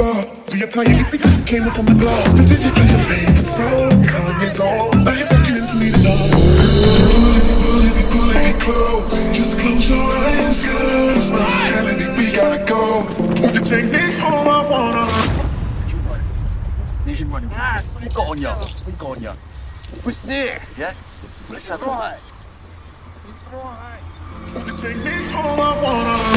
bar. Reapply your lip because it came off on the glass. The DJ plays your favorite song. Kanye's on. Now you're walking into for me to dance. Pull it, pull it, pull it close. Just close your eyes, cause I'm telling you, we gotta go. Would you take me home? I wanna. Ah, sweet on ya, sweet on ya. What's there? Yeah? Let's have one. Won't you take me home? I wanna.